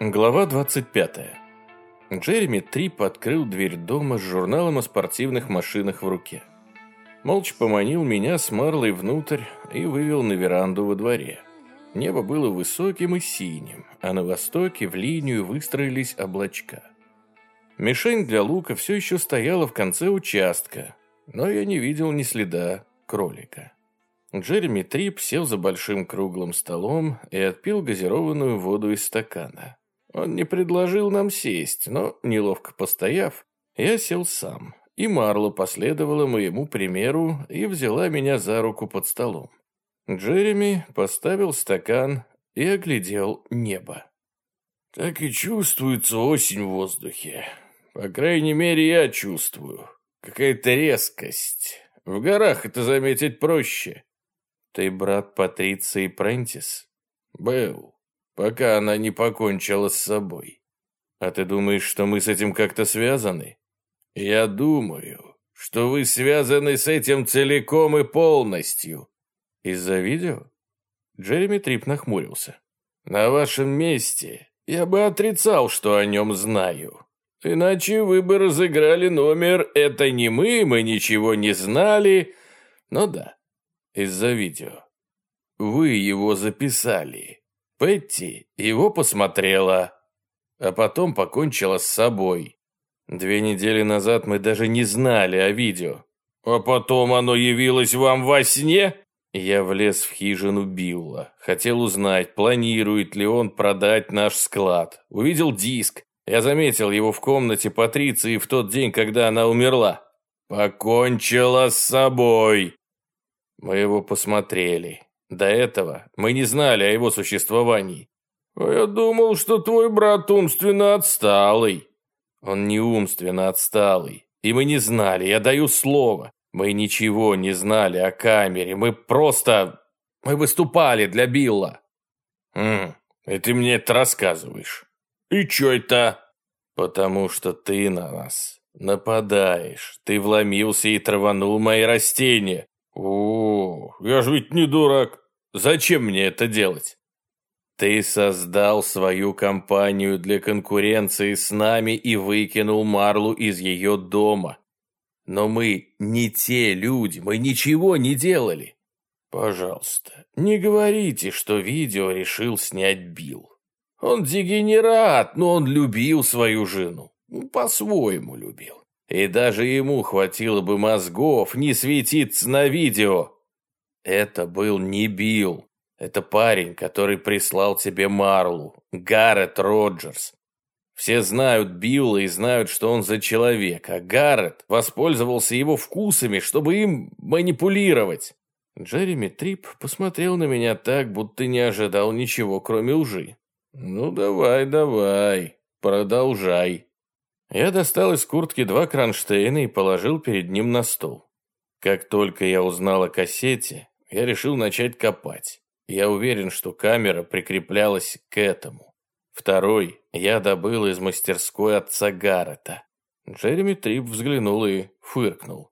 Глава 25. Джереми Трип открыл дверь дома с журналом о спортивных машинах в руке. Молча поманил меня с Марлой внутрь и вывел на веранду во дворе. Небо было высоким и синим, а на востоке в линию выстроились облачка. Мишень для лука все еще стояла в конце участка, но я не видел ни следа кролика. Джереми Трип сел за большим круглым столом и отпил газированную воду из стакана. Он не предложил нам сесть, но, неловко постояв, я сел сам, и Марла последовала моему примеру и взяла меня за руку под столом. Джереми поставил стакан и оглядел небо. «Так и чувствуется осень в воздухе. По крайней мере, я чувствую. Какая-то резкость. В горах это заметить проще». «Ты брат Патриции Прентис?» «Был пока она не покончила с собой. А ты думаешь, что мы с этим как-то связаны? Я думаю, что вы связаны с этим целиком и полностью. Из-за видео? Джереми Трип нахмурился. На вашем месте я бы отрицал, что о нем знаю. Иначе вы бы разыграли номер «Это не мы, мы ничего не знали». Ну да, из-за видео. Вы его записали. Петти его посмотрела, а потом покончила с собой. Две недели назад мы даже не знали о видео. А потом оно явилось вам во сне? Я влез в хижину Билла. Хотел узнать, планирует ли он продать наш склад. Увидел диск. Я заметил его в комнате Патриции в тот день, когда она умерла. Покончила с собой. Мы его посмотрели. До этого мы не знали о его существовании. А я думал, что твой брат умственно отсталый. Он не умственно отсталый. И мы не знали, я даю слово. Мы ничего не знали о камере. Мы просто... Мы выступали для Билла. Хм, и ты мне это рассказываешь. И чё это? Потому что ты на нас нападаешь. Ты вломился и траванул мои растения. «О, я же ведь не дурак. Зачем мне это делать?» «Ты создал свою компанию для конкуренции с нами и выкинул Марлу из ее дома. Но мы не те люди, мы ничего не делали. Пожалуйста, не говорите, что видео решил снять Билл. Он дегенерат, но он любил свою жену. По-своему любил. И даже ему хватило бы мозгов не светиться на видео. Это был не Билл. Это парень, который прислал тебе Марлу. Гаррет Роджерс. Все знают Билла и знают, что он за человек, а Гаррет воспользовался его вкусами, чтобы им манипулировать. Джереми Трип посмотрел на меня так, будто не ожидал ничего, кроме лжи. «Ну давай, давай, продолжай», я достал из куртки два кронштейна и положил перед ним на стол. Как только я узнал о кассете, я решил начать копать. Я уверен, что камера прикреплялась к этому. Второй я добыл из мастерской отца Гаррета. Джереми Трип взглянул и фыркнул.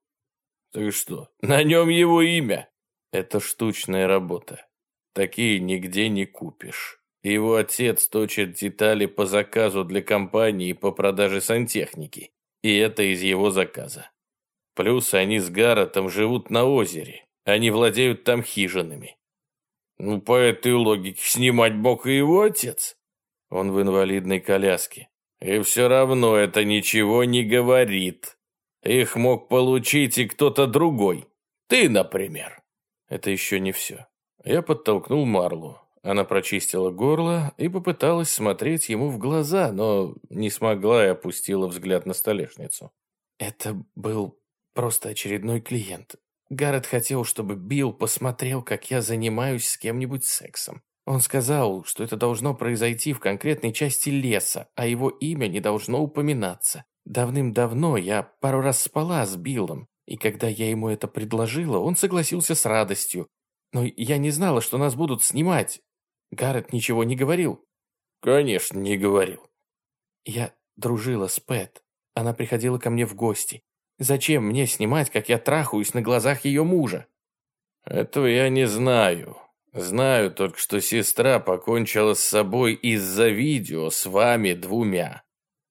«Так что, на нем его имя?» «Это штучная работа. Такие нигде не купишь». Его отец точит детали по заказу для компании по продаже сантехники. И это из его заказа. Плюс они с Гарретом живут на озере. Они владеют там хижинами. Ну, по этой логике снимать мог и его отец. Он в инвалидной коляске. И все равно это ничего не говорит. Их мог получить и кто-то другой. Ты, например. Это еще не все. Я подтолкнул Марлу. Она прочистила горло и попыталась смотреть ему в глаза, но не смогла и опустила взгляд на столешницу. «Это был просто очередной клиент. Гаррет хотел, чтобы Билл посмотрел, как я занимаюсь с кем-нибудь сексом. Он сказал, что это должно произойти в конкретной части леса, а его имя не должно упоминаться. Давным-давно я пару раз спала с Биллом, и когда я ему это предложила, он согласился с радостью. Но я не знала, что нас будут снимать, Гаррет ничего не говорил? Конечно, не говорил. Я дружила с Пэт. Она приходила ко мне в гости. Зачем мне снимать, как я трахаюсь на глазах ее мужа? Этого я не знаю. Знаю только, что сестра покончила с собой из-за видео с вами двумя.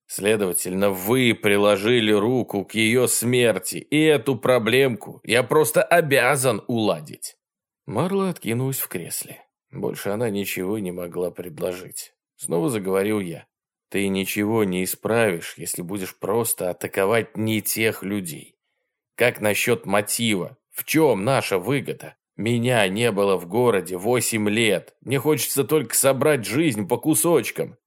Следовательно, вы приложили руку к ее смерти, и эту проблемку я просто обязан уладить. Марла откинулась в кресле. Больше она ничего не могла предложить. Снова заговорил я. Ты ничего не исправишь, если будешь просто атаковать не тех людей. Как насчет мотива? В чем наша выгода? Меня не было в городе восемь лет. Мне хочется только собрать жизнь по кусочкам.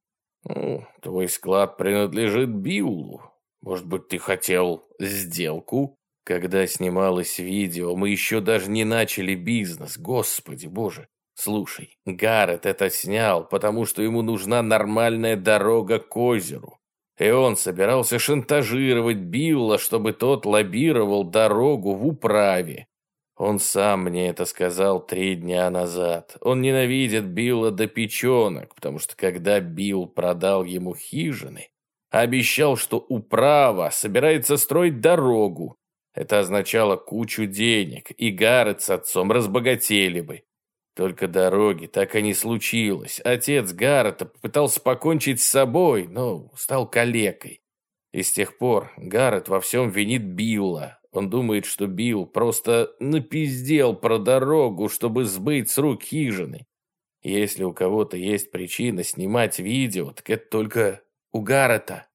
Ну, твой склад принадлежит Биулу. Может быть, ты хотел сделку? Когда снималось видео, мы еще даже не начали бизнес. Господи боже. Слушай, Гаррет это снял, потому что ему нужна нормальная дорога к озеру. И он собирался шантажировать Билла, чтобы тот лоббировал дорогу в управе. Он сам мне это сказал три дня назад. Он ненавидит Билла до печенок, потому что когда Билл продал ему хижины, обещал, что управа собирается строить дорогу. Это означало кучу денег, и Гаррет с отцом разбогатели бы. Только дороги так и не случилось. Отец Гаррета попытался покончить с собой, но стал калекой. И с тех пор Гаррет во всем винит Билла, он думает, что Билл просто напиздел про дорогу, чтобы сбыть с рук хижины. Если у кого-то есть причина снимать видео, так это только у Гаррета.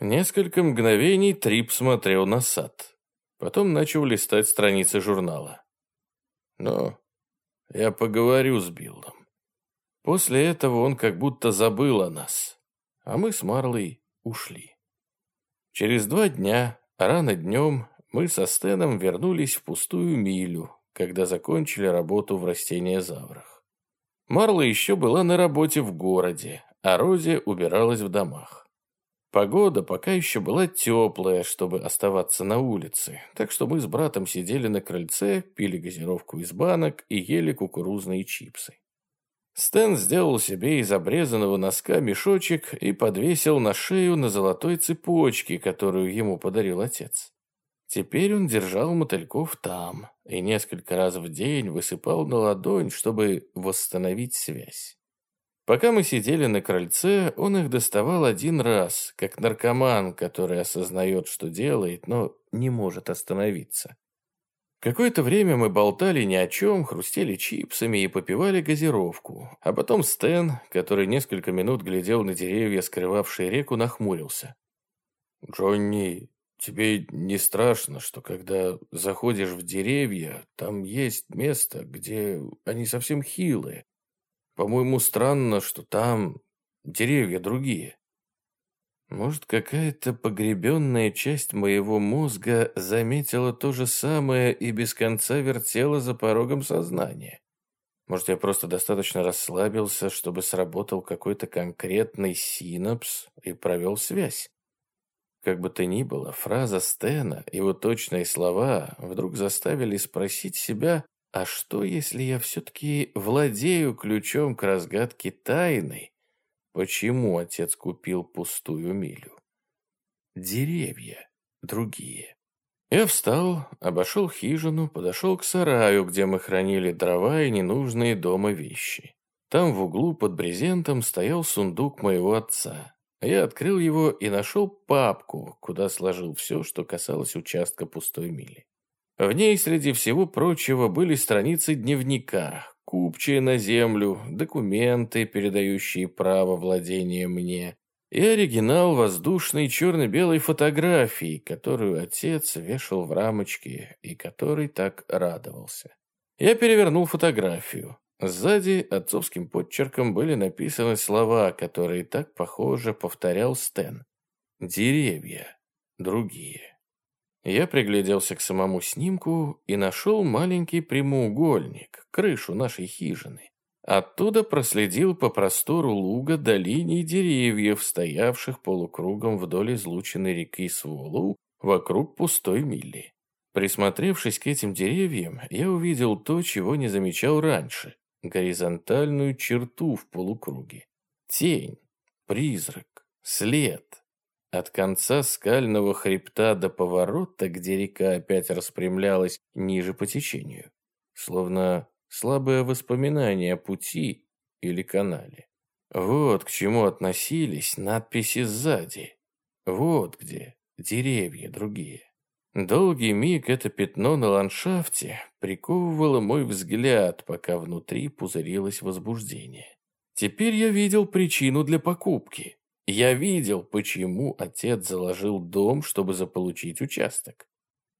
Несколько мгновений Трип смотрел на сад. Потом начал листать страницы журнала. Но я поговорю с Биллом. После этого он как будто забыл о нас. А мы с Марлой ушли. Через два дня, рано днем, мы со Стеном вернулись в пустую милю, когда закончили работу в растениезаврах. Марла еще была на работе в городе, а Рози убиралась в домах. Погода пока еще была теплая, чтобы оставаться на улице, так что мы с братом сидели на крыльце, пили газировку из банок и ели кукурузные чипсы. Стэн сделал себе из обрезанного носка мешочек и подвесил на шею на золотой цепочке, которую ему подарил отец. Теперь он держал мотыльков там и несколько раз в день высыпал на ладонь, чтобы восстановить связь. Пока мы сидели на крыльце, он их доставал один раз, как наркоман, который осознает, что делает, но не может остановиться. Какое-то время мы болтали ни о чем, хрустели чипсами и попивали газировку. А потом Стэн, который несколько минут глядел на деревья, скрывавшие реку, нахмурился. «Джонни, Тебе не страшно, что когда заходишь в деревья, там есть место, где они совсем хилые. По-моему, странно, что там деревья другие. Может, какая-то погребенная часть моего мозга заметила то же самое и без конца вертела за порогом сознания. Может, я просто достаточно расслабился, чтобы сработал какой-то конкретный синапс и провел связь. Как бы то ни было, фраза Стена, его точные слова вдруг заставили спросить себя, а что, если я все-таки владею ключом к разгадке тайны? Почему отец купил пустую милю? Деревья другие. Я встал, обошел хижину, подошел к сараю, где мы хранили дрова и ненужные дома вещи. Там в углу под брезентом стоял сундук моего отца. Я открыл его и нашел папку, куда сложил все, что касалось участка пустой мили. В ней, среди всего прочего, были страницы дневника, купчие на землю, документы, передающие право владения мне, и оригинал воздушной черно-белой фотографии, которую отец вешал в рамочке и который так радовался. Я перевернул фотографию. Сзади отцовским подчерком были написаны слова, которые так похоже повторял Стэн. «Деревья. Другие». Я пригляделся к самому снимку и нашел маленький прямоугольник, крышу нашей хижины. Оттуда проследил по простору луга до линий деревьев, стоявших полукругом вдоль излученной реки Сволу вокруг пустой мили. Присмотревшись к этим деревьям, я увидел то, чего не замечал раньше горизонтальную черту в полукруге. Тень, призрак, след. От конца скального хребта до поворота, где река опять распрямлялась ниже по течению. Словно слабое воспоминание о пути или канале. Вот к чему относились надписи сзади. Вот где деревья другие. Долгий миг это пятно на ландшафте приковывало мой взгляд, пока внутри пузырилось возбуждение. Теперь я видел причину для покупки. Я видел, почему отец заложил дом, чтобы заполучить участок.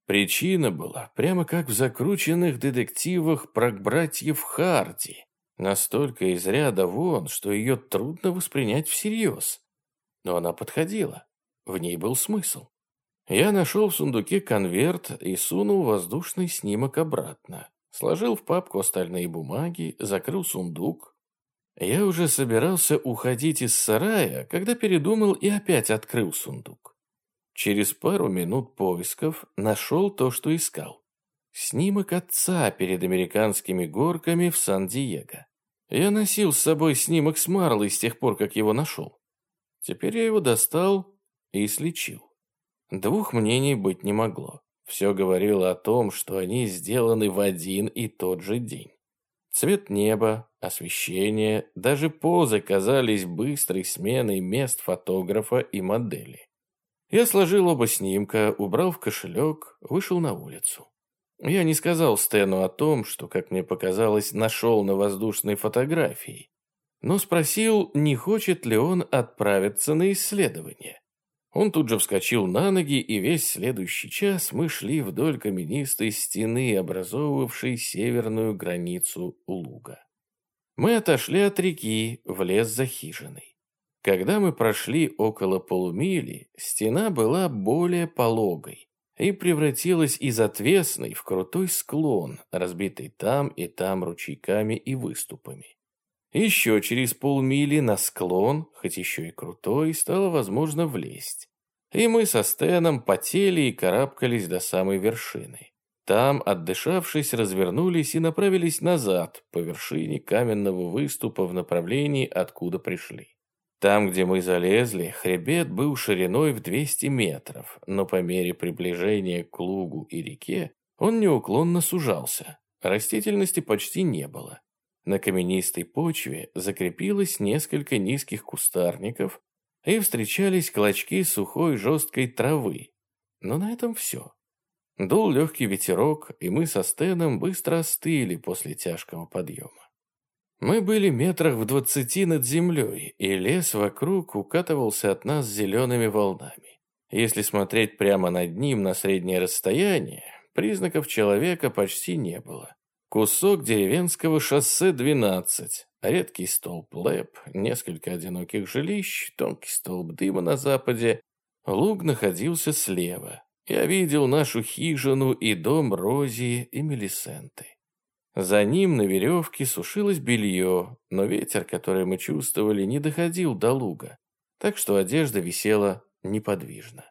Причина была прямо как в закрученных детективах про братьев Харди. Настолько из ряда вон, что ее трудно воспринять всерьез. Но она подходила. В ней был смысл. Я нашел в сундуке конверт и сунул воздушный снимок обратно. Сложил в папку остальные бумаги, закрыл сундук. Я уже собирался уходить из сарая, когда передумал и опять открыл сундук. Через пару минут поисков нашел то, что искал. Снимок отца перед американскими горками в Сан-Диего. Я носил с собой снимок с Марлой с тех пор, как его нашел. Теперь я его достал и слечил. Двух мнений быть не могло. Все говорило о том, что они сделаны в один и тот же день. Цвет неба, освещение, даже позы казались быстрой сменой мест фотографа и модели. Я сложил оба снимка, убрал в кошелек, вышел на улицу. Я не сказал Стэну о том, что, как мне показалось, нашел на воздушной фотографии, но спросил, не хочет ли он отправиться на исследование. Он тут же вскочил на ноги, и весь следующий час мы шли вдоль каменистой стены, образовывавшей северную границу луга. Мы отошли от реки в лес за хижиной. Когда мы прошли около полумили, стена была более пологой и превратилась из отвесной в крутой склон, разбитый там и там ручейками и выступами. Еще через полмили на склон, хоть еще и крутой, стало возможно влезть. И мы со Стэном потели и карабкались до самой вершины. Там, отдышавшись, развернулись и направились назад, по вершине каменного выступа в направлении, откуда пришли. Там, где мы залезли, хребет был шириной в 200 метров, но по мере приближения к лугу и реке он неуклонно сужался. Растительности почти не было. На каменистой почве закрепилось несколько низких кустарников, и встречались клочки сухой жесткой травы. Но на этом все. Дул легкий ветерок, и мы со Стеном быстро остыли после тяжкого подъема. Мы были метрах в двадцати над землей, и лес вокруг укатывался от нас зелеными волнами. Если смотреть прямо над ним на среднее расстояние, признаков человека почти не было. Кусок деревенского шоссе 12, редкий столб лэп, несколько одиноких жилищ, тонкий столб дыма на западе. Луг находился слева. Я видел нашу хижину и дом Рози и Мелисенты. За ним на веревке сушилось белье, но ветер, который мы чувствовали, не доходил до луга, так что одежда висела неподвижно.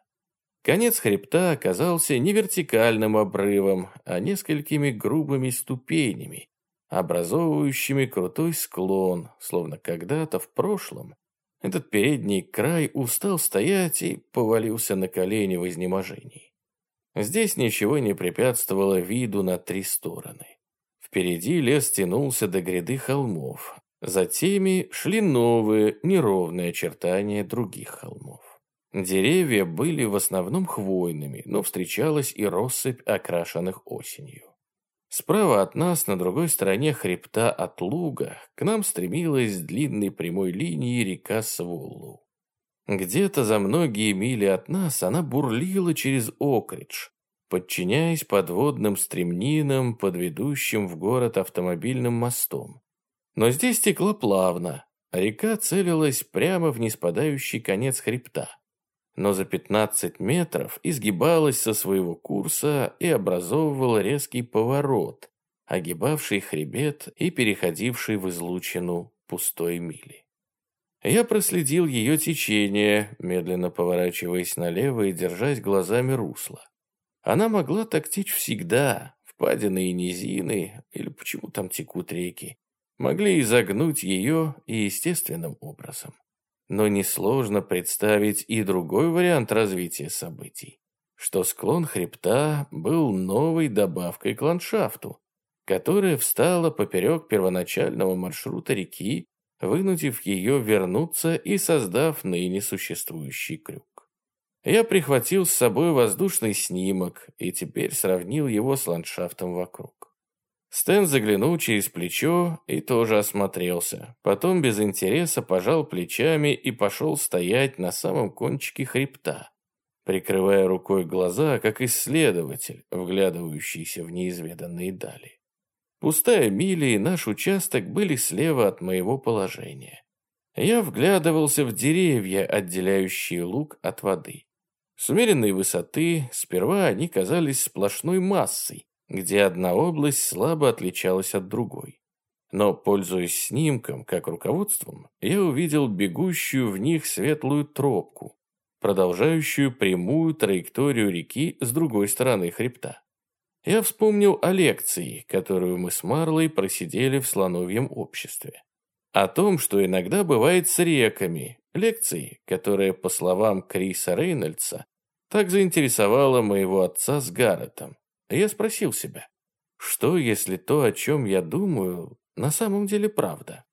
Конец хребта оказался не вертикальным обрывом, а несколькими грубыми ступенями, образовывающими крутой склон, словно когда-то в прошлом этот передний край устал стоять и повалился на колени в изнеможении. Здесь ничего не препятствовало виду на три стороны. Впереди лес тянулся до гряды холмов, за теми шли новые, неровные очертания других холмов. Деревья были в основном хвойными, но встречалась и россыпь окрашенных осенью. Справа от нас, на другой стороне хребта от луга, к нам стремилась длинной прямой линией река Своллу. Где-то за многие мили от нас она бурлила через Окридж, подчиняясь подводным стремнинам, подведущим в город автомобильным мостом. Но здесь текла плавно, а река целилась прямо в неспадающий конец хребта но за 15 метров изгибалась со своего курса и образовывала резкий поворот, огибавший хребет и переходивший в излучину пустой мили. Я проследил ее течение, медленно поворачиваясь налево и держась глазами русла. Она могла так течь всегда, впадины и низины, или почему там текут реки, могли изогнуть ее и естественным образом но несложно представить и другой вариант развития событий, что склон хребта был новой добавкой к ландшафту, которая встала поперек первоначального маршрута реки, вынудив ее вернуться и создав ныне существующий крюк. Я прихватил с собой воздушный снимок и теперь сравнил его с ландшафтом вокруг. Стэн заглянул через плечо и тоже осмотрелся. Потом без интереса пожал плечами и пошел стоять на самом кончике хребта, прикрывая рукой глаза, как исследователь, вглядывающийся в неизведанные дали. Пустая миля и наш участок были слева от моего положения. Я вглядывался в деревья, отделяющие луг от воды. С умеренной высоты сперва они казались сплошной массой, где одна область слабо отличалась от другой. Но, пользуясь снимком как руководством, я увидел бегущую в них светлую тропку, продолжающую прямую траекторию реки с другой стороны хребта. Я вспомнил о лекции, которую мы с Марлой просидели в слоновьем обществе. О том, что иногда бывает с реками, лекции, которая, по словам Криса Рейнольдса, так заинтересовало моего отца с Гарретом. Я спросил себя, что если то, о чем я думаю, на самом деле правда?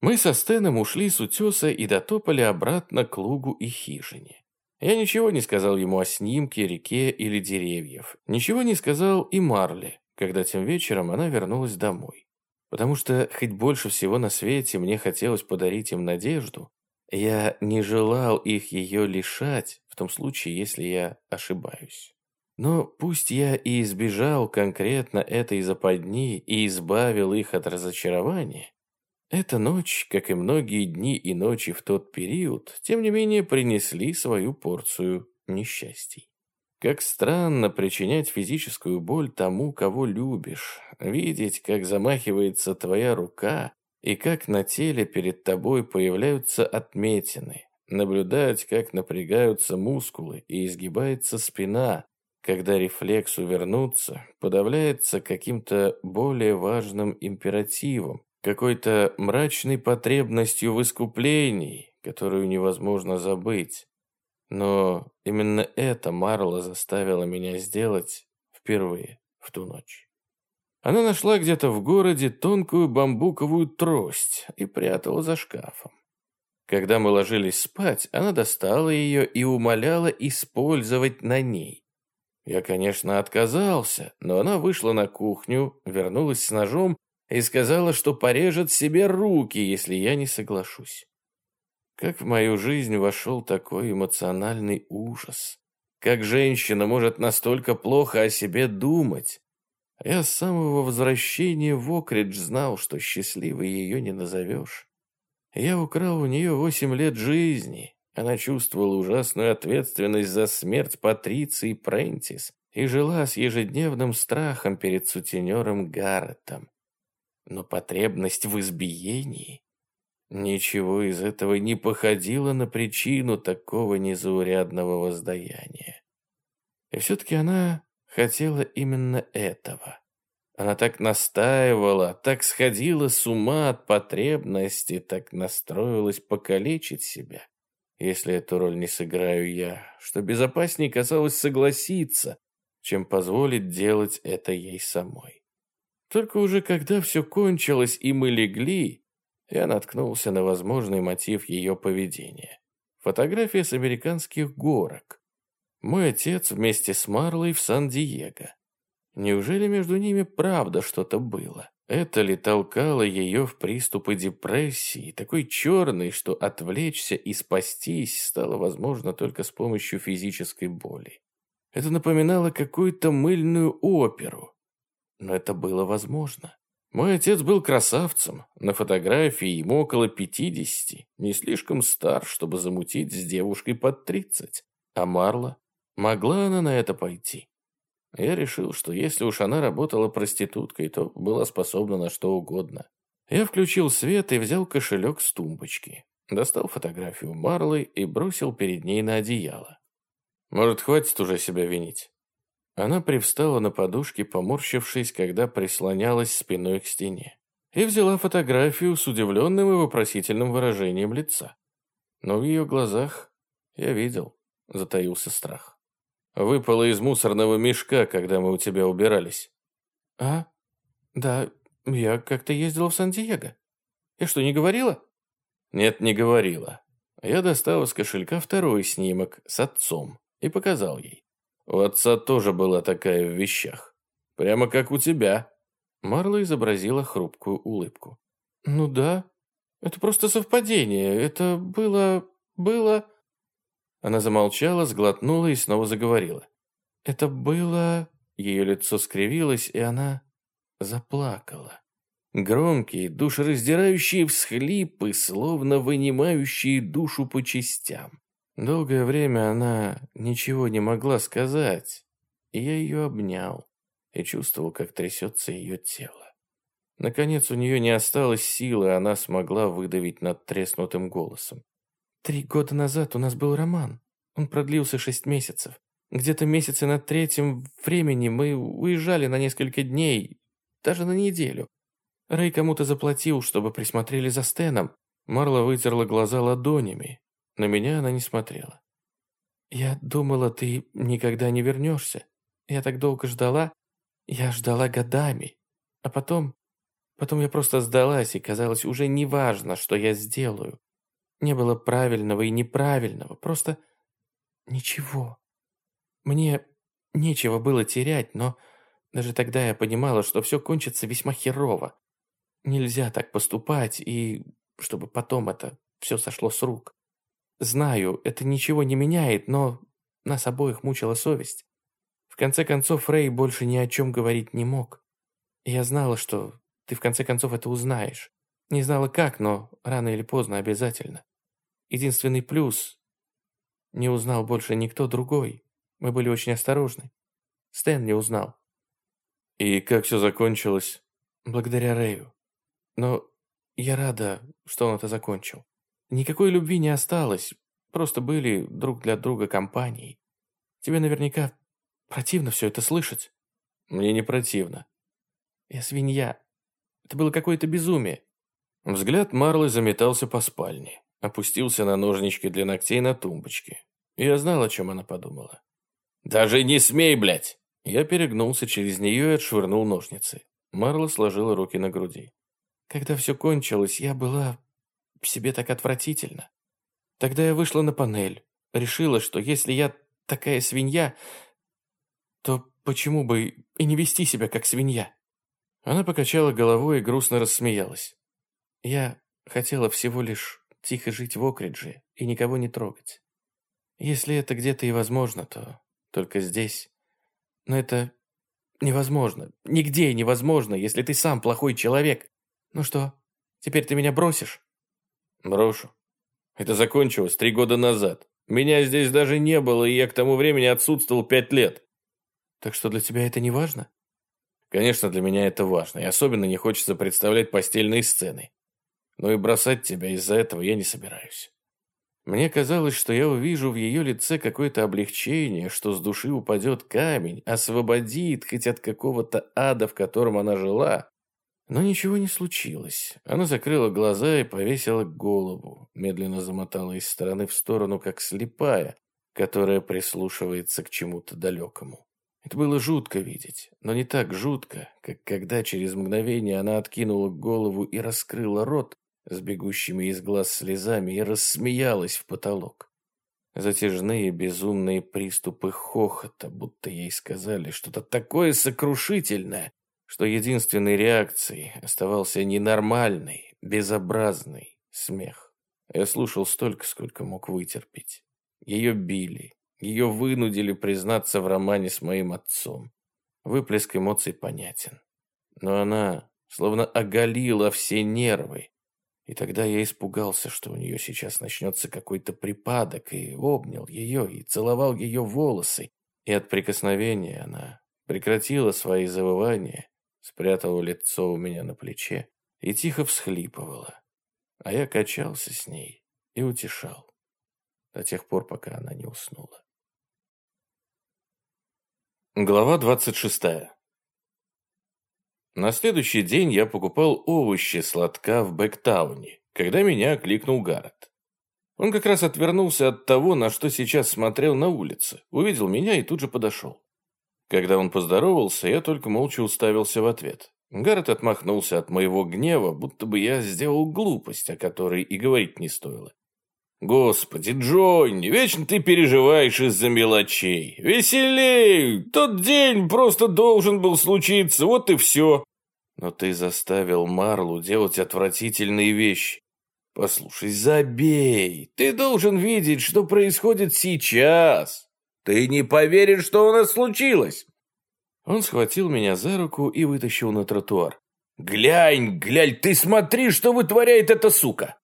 Мы со Стеном ушли с утеса и дотопали обратно к лугу и хижине. Я ничего не сказал ему о снимке, реке или деревьев. Ничего не сказал и Марли, когда тем вечером она вернулась домой. Потому что хоть больше всего на свете мне хотелось подарить им надежду, я не желал их ее лишать, в том случае, если я ошибаюсь. Но пусть я и избежал конкретно этой западни и избавил их от разочарования, эта ночь, как и многие дни и ночи в тот период, тем не менее принесли свою порцию несчастий. Как странно причинять физическую боль тому, кого любишь, видеть, как замахивается твоя рука, и как на теле перед тобой появляются отметины, наблюдать, как напрягаются мускулы и изгибается спина, когда рефлекс увернуться подавляется каким-то более важным императивом, какой-то мрачной потребностью в искуплении, которую невозможно забыть. Но именно это Марла заставила меня сделать впервые в ту ночь. Она нашла где-то в городе тонкую бамбуковую трость и прятала за шкафом. Когда мы ложились спать, она достала ее и умоляла использовать на ней. Я, конечно, отказался, но она вышла на кухню, вернулась с ножом и сказала, что порежет себе руки, если я не соглашусь. Как в мою жизнь вошел такой эмоциональный ужас. Как женщина может настолько плохо о себе думать? Я с самого возвращения в Окридж знал, что счастливой ее не назовешь. Я украл у нее восемь лет жизни. Она чувствовала ужасную ответственность за смерть Патриции Прентис и жила с ежедневным страхом перед сутенером Гарретом. Но потребность в избиении... Ничего из этого не походило на причину такого незаурядного воздаяния. И все-таки она хотела именно этого. Она так настаивала, так сходила с ума от потребности, так настроилась покалечить себя. Если эту роль не сыграю я, что безопаснее казалось согласиться, чем позволить делать это ей самой. Только уже когда все кончилось и мы легли, я наткнулся на возможный мотив ее поведения. Фотография с американских горок. Мой отец вместе с Марлой в Сан-Диего. Неужели между ними правда что-то было? Это ли толкало ее в приступы депрессии, такой черной, что отвлечься и спастись стало возможно только с помощью физической боли? Это напоминало какую-то мыльную оперу. Но это было возможно. Мой отец был красавцем. На фотографии ему около пятидесяти. Не слишком стар, чтобы замутить с девушкой под тридцать. А Марла Могла она на это пойти? Я решил, что если уж она работала проституткой, то была способна на что угодно. Я включил свет и взял кошелек с тумбочки. Достал фотографию Марлы и бросил перед ней на одеяло. Может, хватит уже себя винить? Она привстала на подушке, поморщившись, когда прислонялась спиной к стене, и взяла фотографию с удивленным и вопросительным выражением лица. Но в ее глазах я видел, затаился страх. Выпала из мусорного мешка, когда мы у тебя убирались. А? Да, я как-то ездила в Сан-Диего. Я что, не говорила? Нет, не говорила. Я достал из кошелька второй снимок с отцом и показал ей. У отца тоже была такая в вещах. Прямо как у тебя. Марла изобразила хрупкую улыбку. Ну да, это просто совпадение. Это было... было... Она замолчала, сглотнула и снова заговорила. Это было... Ее лицо скривилось, и она заплакала. Громкие, душераздирающие всхлипы, словно вынимающие душу по частям. Долгое время она ничего не могла сказать, и я ее обнял и чувствовал, как трясется ее тело. Наконец у нее не осталось силы, она смогла выдавить над треснутым голосом. «Три года назад у нас был роман. Он продлился шесть месяцев. Где-то месяцы на третьем времени мы уезжали на несколько дней, даже на неделю. Рэй кому-то заплатил, чтобы присмотрели за Стеном. Марла вытерла глаза ладонями. На меня она не смотрела. «Я думала, ты никогда не вернешься. Я так долго ждала. Я ждала годами. А потом... Потом я просто сдалась, и казалось уже неважно, что я сделаю. Не было правильного и неправильного, просто ничего. Мне нечего было терять, но даже тогда я понимала, что все кончится весьма херово. Нельзя так поступать, и чтобы потом это все сошло с рук. Знаю, это ничего не меняет, но нас обоих мучила совесть. В конце концов, Рэй больше ни о чем говорить не мог. я знала, что ты в конце концов это узнаешь. Не знала как, но рано или поздно обязательно. Единственный плюс – не узнал больше никто другой. Мы были очень осторожны. Стэн не узнал. И как все закончилось? Благодаря Рэю. Но я рада, что он это закончил. Никакой любви не осталось, просто были друг для друга компанией. Тебе наверняка противно все это слышать. Мне не противно. Я свинья. Это было какое-то безумие. Взгляд Марлы заметался по спальне, опустился на ножнички для ногтей на тумбочке. Я знал, о чем она подумала. «Даже не смей, блядь!» Я перегнулся через нее и отшвырнул ножницы. Марла сложила руки на груди. Когда все кончилось, я была себе так отвратительно. Тогда я вышла на панель, решила, что если я такая свинья, то почему бы и не вести себя как свинья? Она покачала головой и грустно рассмеялась. Я хотела всего лишь тихо жить в Окридже и никого не трогать. Если это где-то и возможно, то только здесь. Но это невозможно. Нигде невозможно, если ты сам плохой человек. «Ну что, теперь ты меня бросишь?» «Брошу. Это закончилось три года назад. Меня здесь даже не было, и я к тому времени отсутствовал пять лет». «Так что для тебя это не важно?» «Конечно, для меня это важно, и особенно не хочется представлять постельные сцены. Но и бросать тебя из-за этого я не собираюсь». Мне казалось, что я увижу в ее лице какое-то облегчение, что с души упадет камень, освободит хоть от какого-то ада, в котором она жила, но ничего не случилось. Она закрыла глаза и повесила голову, медленно замотала из стороны в сторону, как слепая, которая прислушивается к чему-то далекому. Это было жутко видеть, но не так жутко, как когда через мгновение она откинула голову и раскрыла рот с бегущими из глаз слезами и рассмеялась в потолок. Затяжные безумные приступы хохота, будто ей сказали что-то такое сокрушительное, что единственной реакцией оставался ненормальный, безобразный смех. Я слушал столько, сколько мог вытерпеть. Ее били, ее вынудили признаться в романе с моим отцом. Выплеск эмоций понятен. Но она словно оголила все нервы. И тогда я испугался, что у нее сейчас начнется какой-то припадок, и обнял ее, и целовал ее волосы. И от прикосновения она прекратила свои завывания спрятала лицо у меня на плече и тихо всхлипывала. А я качался с ней и утешал до тех пор, пока она не уснула. Глава 26. На следующий день я покупал овощи сладка в Бэктауне, когда меня окликнул Гаррет. Он как раз отвернулся от того, на что сейчас смотрел на улице, увидел меня и тут же подошел. Когда он поздоровался, я только молча уставился в ответ. Гаррет отмахнулся от моего гнева, будто бы я сделал глупость, о которой и говорить не стоило. «Господи, Джонни, вечно ты переживаешь из-за мелочей. Веселей! Тот день просто должен был случиться, вот и все». «Но ты заставил Марлу делать отвратительные вещи. Послушай, забей. Ты должен видеть, что происходит сейчас. Ты не поверишь, что у нас случилось. Он схватил меня за руку и вытащил на тротуар. «Глянь, глянь, ты смотри, что вытворяет эта сука!»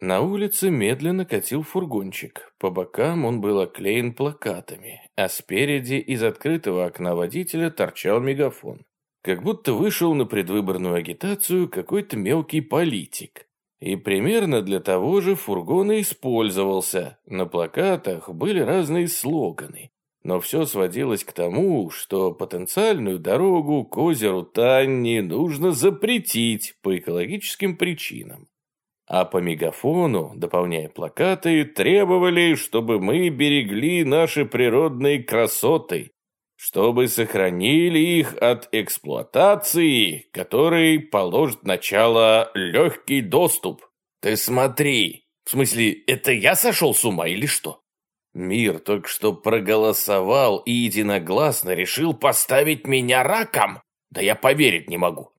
На улице медленно катил фургончик. По бокам он был оклеен плакатами, а спереди из открытого окна водителя торчал мегафон. Как будто вышел на предвыборную агитацию какой-то мелкий политик. И примерно для того же фургон и использовался. На плакатах были разные слоганы но все сводилось к тому, что потенциальную дорогу к озеру Танни нужно запретить по экологическим причинам. А по мегафону, дополняя плакаты, требовали, чтобы мы берегли наши природные красоты, чтобы сохранили их от эксплуатации, которой положит начало легкий доступ. Ты смотри, в смысле, это я сошел с ума или что? Мир только что проголосовал и единогласно решил поставить меня раком. Да я поверить не могу.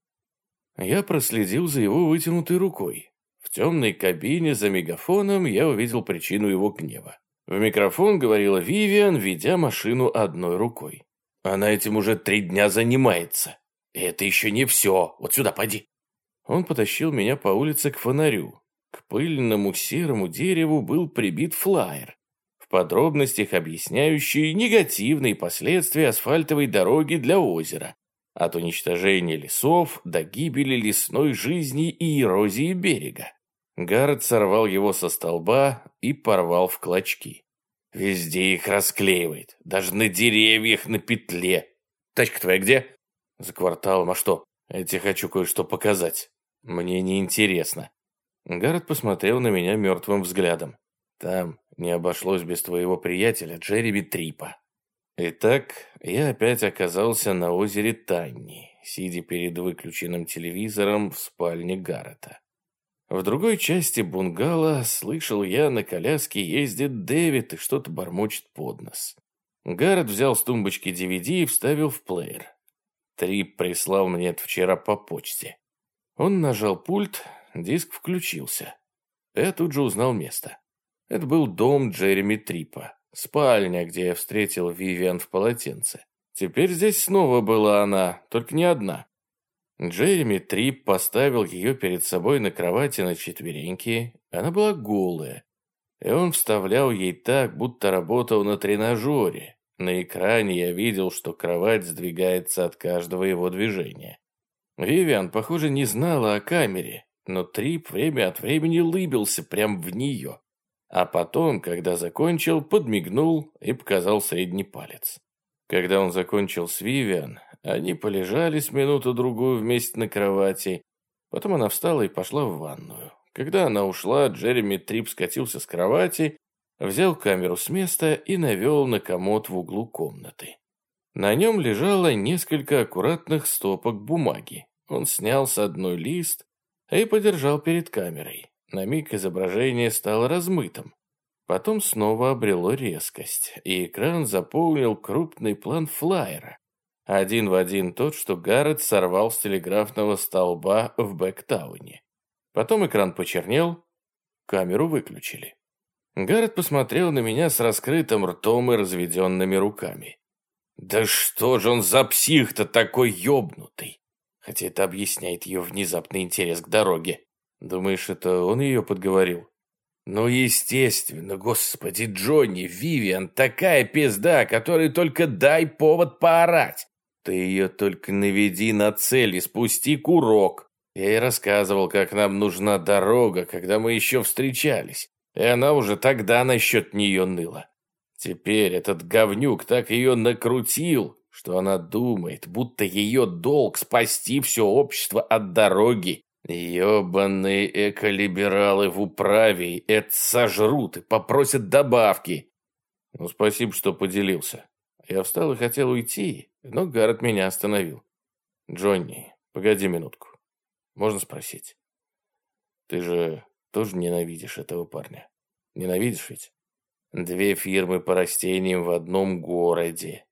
Я проследил за его вытянутой рукой. В темной кабине за мегафоном я увидел причину его гнева. В микрофон говорила Вивиан, ведя машину одной рукой. Она этим уже три дня занимается. И это еще не все. Вот сюда поди. Он потащил меня по улице к фонарю. К пыльному серому дереву был прибит флаер в подробностях объясняющие негативные последствия асфальтовой дороги для озера, от уничтожения лесов до гибели лесной жизни и эрозии берега. Гаррет сорвал его со столба и порвал в клочки. Везде их расклеивает, даже на деревьях на петле. Тачка твоя где? За кварталом, а что? Я тебе хочу кое-что показать. Мне не интересно. Гаррет посмотрел на меня мертвым взглядом. Там не обошлось без твоего приятеля Джереми Трипа. Итак, я опять оказался на озере Танни, сидя перед выключенным телевизором в спальне Гаррета. В другой части бунгало слышал я, на коляске ездит Дэвид и что-то бормочет под нос. Гаррет взял с тумбочки DVD и вставил в плеер. Трип прислал мне это вчера по почте. Он нажал пульт, диск включился. Я тут же узнал место. Это был дом Джереми Трипа, спальня, где я встретил Вивиан в полотенце. Теперь здесь снова была она, только не одна. Джереми Трип поставил ее перед собой на кровати на четвереньки. Она была голая. И он вставлял ей так, будто работал на тренажере. На экране я видел, что кровать сдвигается от каждого его движения. Вивиан, похоже, не знала о камере, но Трип время от времени лыбился прямо в нее. А потом, когда закончил, подмигнул и показал средний палец. Когда он закончил с Вивиан, они полежали с минуту-другую вместе на кровати. Потом она встала и пошла в ванную. Когда она ушла, Джереми Трип скатился с кровати, взял камеру с места и навел на комод в углу комнаты. На нем лежало несколько аккуратных стопок бумаги. Он снял с одной лист и подержал перед камерой. На миг изображение стало размытым. Потом снова обрело резкость, и экран заполнил крупный план флайера. Один в один тот, что Гаррет сорвал с телеграфного столба в Бэктауне. Потом экран почернел, камеру выключили. Гаррет посмотрел на меня с раскрытым ртом и разведенными руками. «Да что же он за псих-то такой ёбнутый?» Хотя это объясняет ее внезапный интерес к дороге. Думаешь, это он ее подговорил? Ну, естественно, господи, Джонни, Вивиан, такая пизда, которой только дай повод поорать. Ты ее только наведи на цель и спусти курок. Я ей рассказывал, как нам нужна дорога, когда мы еще встречались. И она уже тогда насчет нее ныла. Теперь этот говнюк так ее накрутил, что она думает, будто ее долг спасти все общество от дороги. Ёбаные эколибералы в управе это сожрут и попросят добавки. Ну, спасибо, что поделился. Я встал и хотел уйти, но Гаррет меня остановил. Джонни, Погоди минутку. Можно спросить? Ты же тоже ненавидишь этого парня? Ненавидишь ведь? Две фирмы по растениям в одном городе.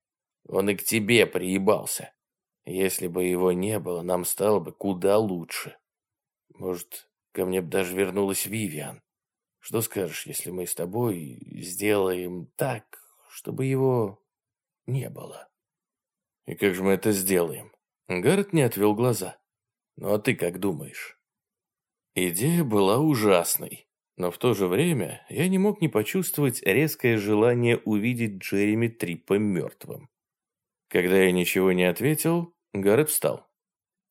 Он и к тебе приебался. Если бы его не было, нам стало бы куда лучше. Может, ко мне бы даже вернулась Вивиан. Что скажешь, если мы с тобой сделаем так, чтобы его не было? И как же мы это сделаем? Гаррет не отвел глаза. Ну а ты как думаешь? Идея была ужасной, но в то же время я не мог не почувствовать резкое желание увидеть Джереми Триппа мертвым. Когда я ничего не ответил, Гаррет встал.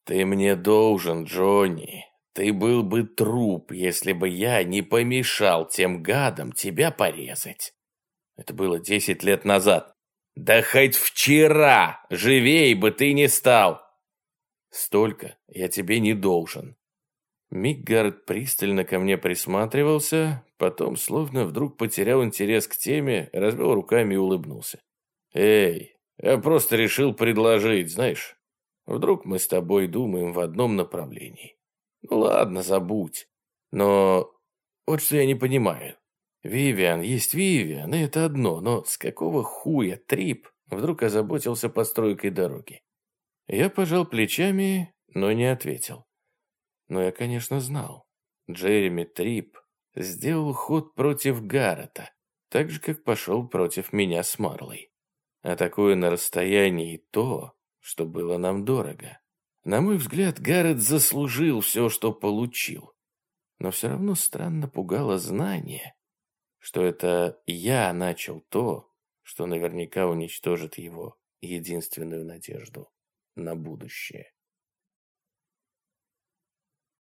«Ты мне должен, Джонни. Ты был бы труп, если бы я не помешал тем гадам тебя порезать. Это было десять лет назад. Да хоть вчера! Живей бы ты не стал!» «Столько я тебе не должен». Миггард пристально ко мне присматривался, потом, словно вдруг потерял интерес к теме, развел руками и улыбнулся. «Эй, я просто решил предложить, знаешь, Вдруг мы с тобой думаем в одном направлении. Ну ладно, забудь. Но вот что я не понимаю. Вивиан есть Вивиан, и это одно, но с какого хуя Трип вдруг озаботился постройкой дороги? Я пожал плечами, но не ответил. Но я, конечно, знал. Джереми Трип сделал ход против Гаррета, так же, как пошел против меня с Марлой. Атакуя на расстоянии то, что было нам дорого. На мой взгляд, Гаррет заслужил все, что получил. Но все равно странно пугало знание, что это я начал то, что наверняка уничтожит его единственную надежду на будущее.